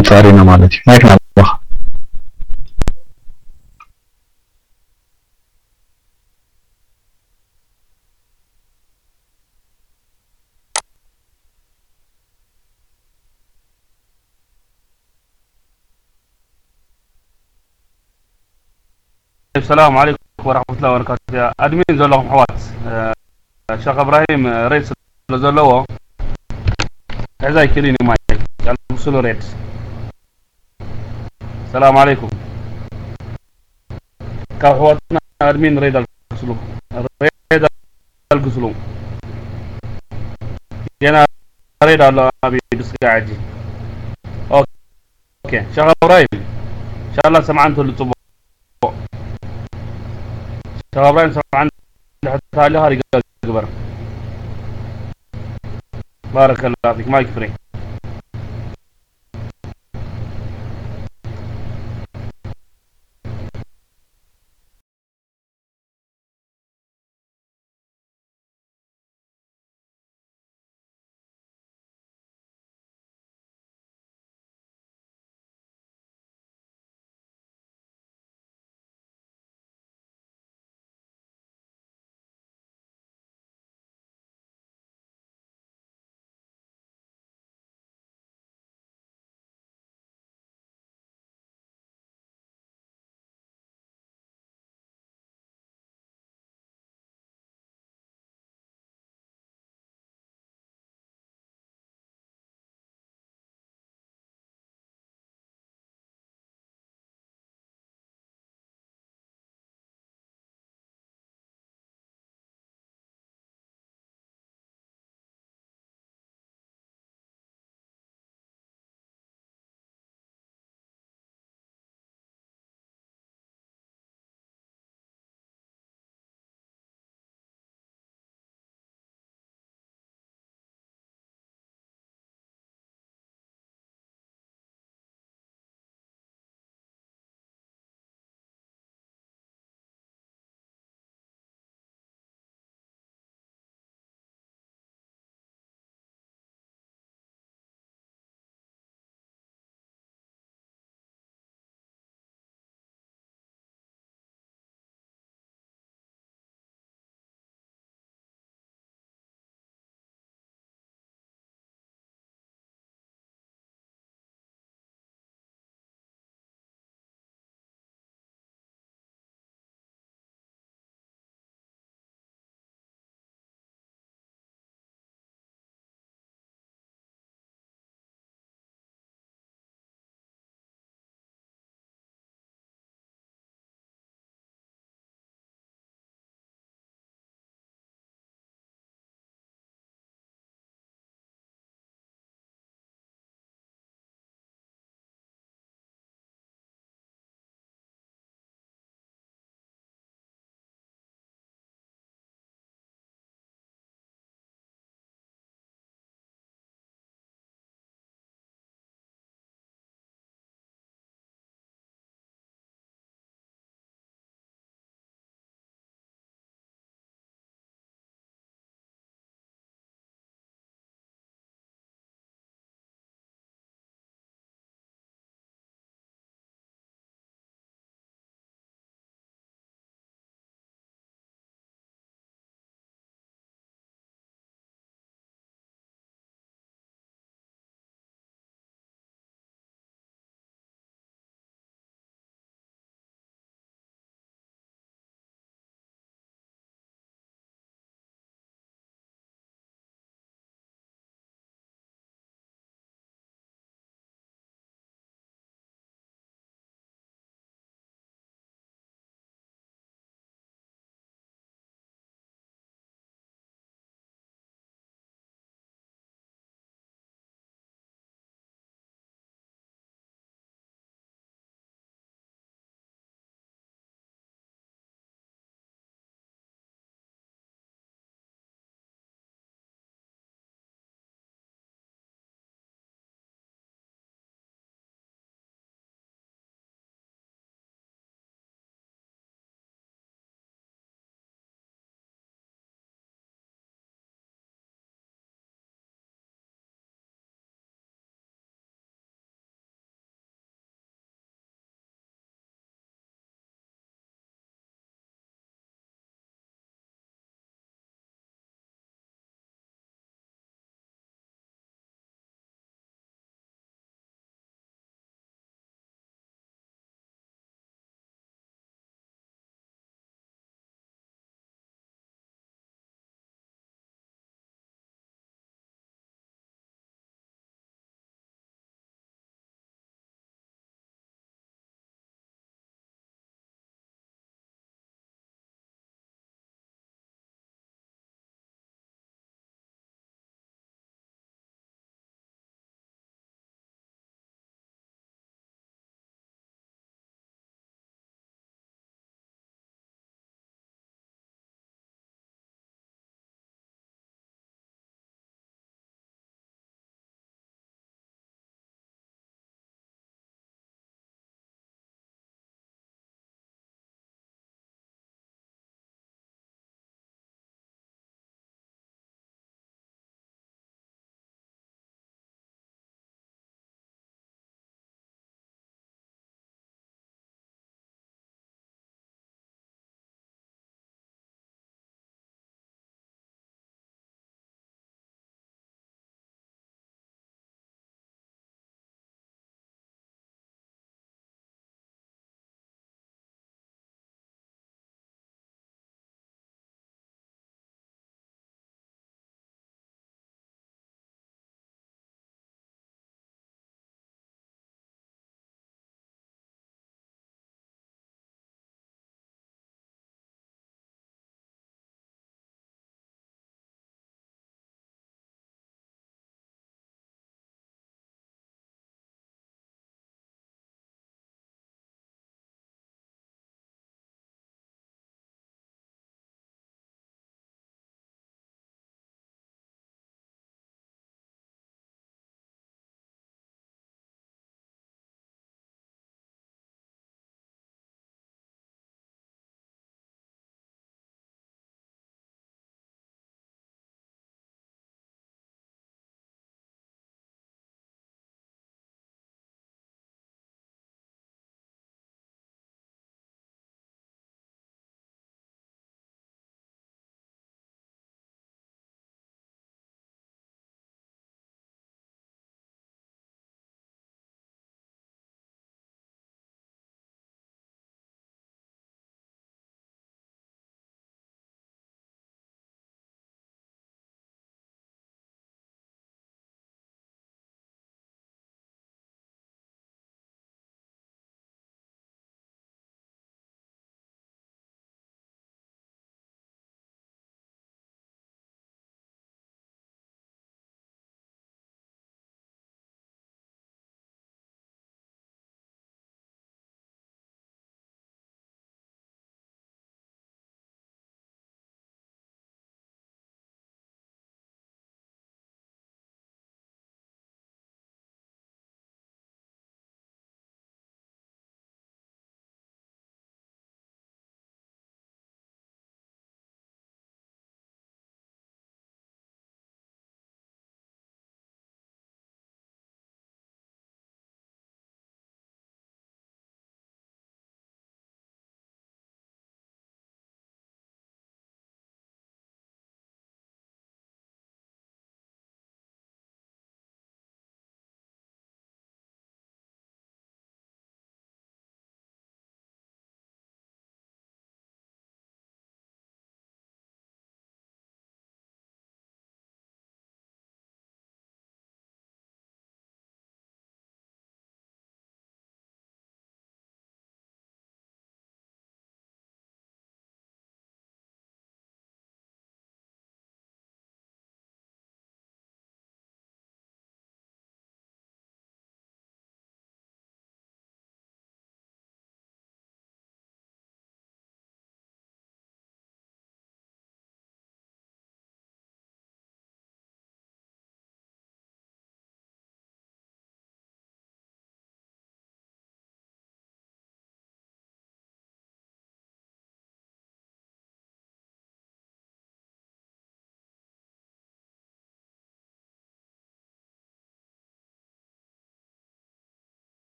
አንጻሪ ነው ማለት ነው ማይክ ናባ السلام عليكم ورحمة الله وبركاته يا أدمين زلهم حوات شيخ إبراهيم رئيس زلوا عزاي كريني مايك قال مسلو ريت السلام عليكم. كحواتنا أدمين ريد القسلو ريد القسلو ينا ريد الله أبي بسقاعدي أوكي. شيخ إبراهيم. إن شاء الله سمعنتوا اللي تبغوا. شبابين سمعنا حتى لها رجال كبر بارك الله فيك. مايك فري.